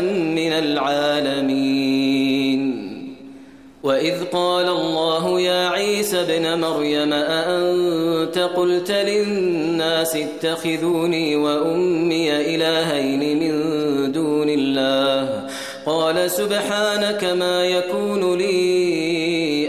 من العالمين. وإذ قال الله يا عيسى بن مريم أأنت قلت للناس اتخذوني وأمي إلهين من دون الله؟ قال سبحانك ما يكون لي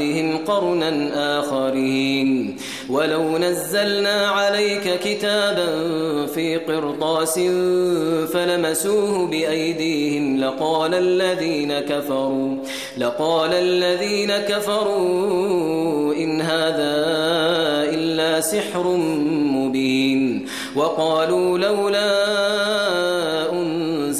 بعدهم قرنا آخرين. ولو نزلنا عليك كتابا في قرطاس فلمسوه بأيديهم لقال الذين كفروا لقال الذين كفروا إن هذا إلا سحر مبين. وقالوا لولا